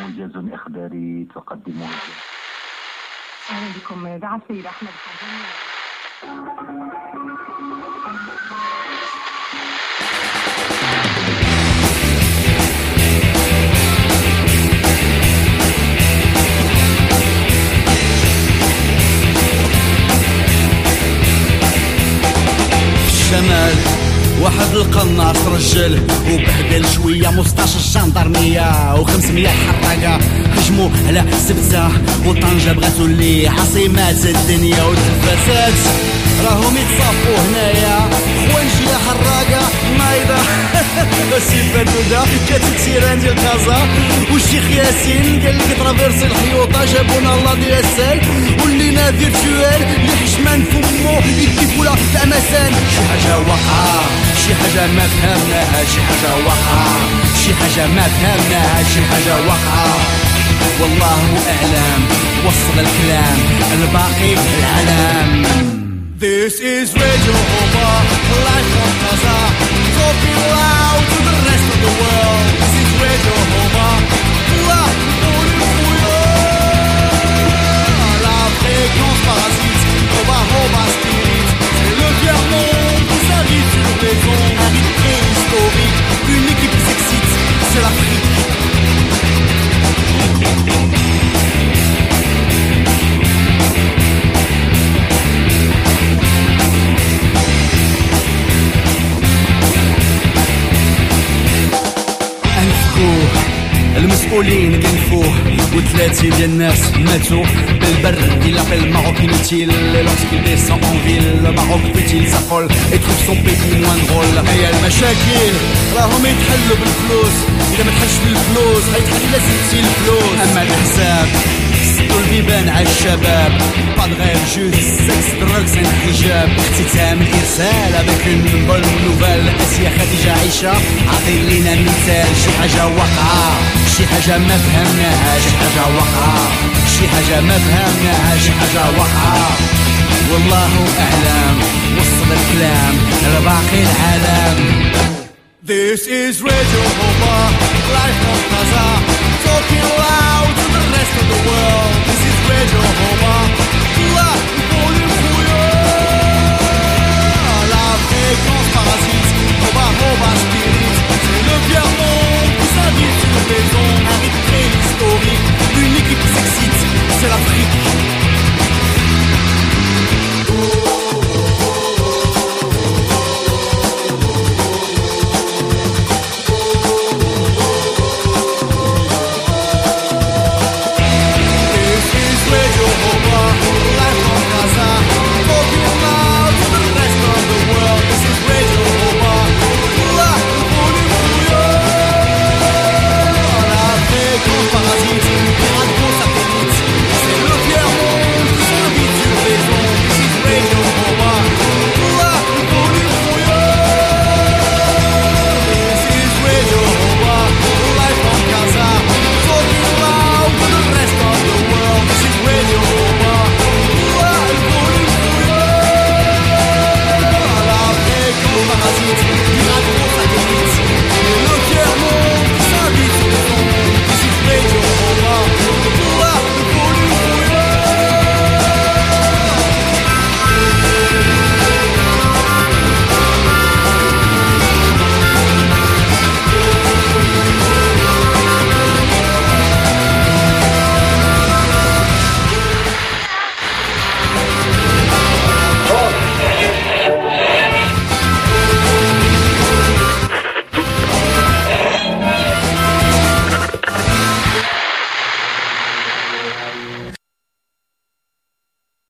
موجز إخباري تقدمه أهلا بكم. دعا السيد أحمد الشمال واحد القناص رجل وبهدل شوية مستاش الجندرمية و500 حراقة هجموا على سبتة وطنجة بغاتو اللي عاصمات الدنيا والتلفازات راهم يتصافوا هنايا خوانجي يا حراقة؟ نايضة السيفة دودا كاتب سيران ديال كازا والشيخ ياسين قال لك ترافيرسي الحيوطة جابونا الله ديال السال ولينا فيرتوال اللي حشمان فمو يكتبوا له الامسان شي حاجة واقعة. شي حاجة ما فهمناها شي حاجة واقعة. شي حاجة ما فهمناها شي حاجة واقعة. والله أعلم وصل الكلام الباقي في العالم This is Radio Homa, live from Gaza, talking loud المسؤولين كنفوه وثلاثين ديال الناس ماتوا بالبر إلا بالماروكينيتي lorsqu'il descend en ville le Maroc fait-il sa folle et trouve son pays moins drôle هيا المشاكل راهم يتحلوا بالفلوس إذا ما تحلش بالفلوس هيتحل لازم تسيل الفلوس أما يبان على الشباب. بعد غير جوز السكس دروكس الحجاب اختتام الإرسالة تعمل إرسال نوفال أسيا خديجة عيشة عطي لينا مثال شي حاجة واقعة شي حاجة ما فهمناها شي حاجة واقعة شي حاجة ما فهمناها شي حاجة واقعة والله أعلم وصل الكلام لباقي العالم This is Radio Hoba, life of Gaza, talking loud to the rest of the world. 就吼吧。